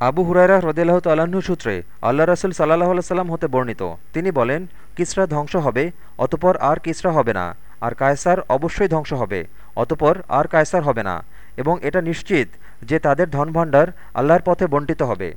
আবু হুরাইরা হ্রদিল্লাহ তাল্লাহ্ন সূত্রে আল্লাহ রাসুল সাল্লাহ সাল্লাম হতে বর্ণিত। তিনি বলেন, কিসরা ধ্বংস হবে, অতপর আর কিসরা হবে না। আর কায়সার অবশ্যই ধ্বংস হবে, অতপর আর কায়সার হবে না। এবং এটা নিশ্চিত যে তাদের ধনভাণ্ডার আল্লাহর পথে বণ্টিত হবে।